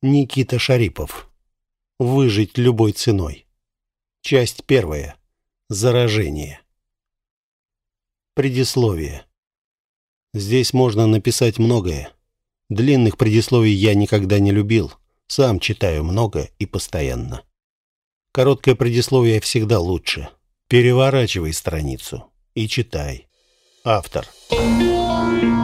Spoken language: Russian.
Никита Шарипов. Выжить любой ценой. Часть первая. Заражение. Предисловие. Здесь можно написать многое. Длинных предисловий я никогда не любил. Сам читаю много и постоянно. Короткое предисловие всегда лучше. Переворачивай страницу и читай. Автор. Автор.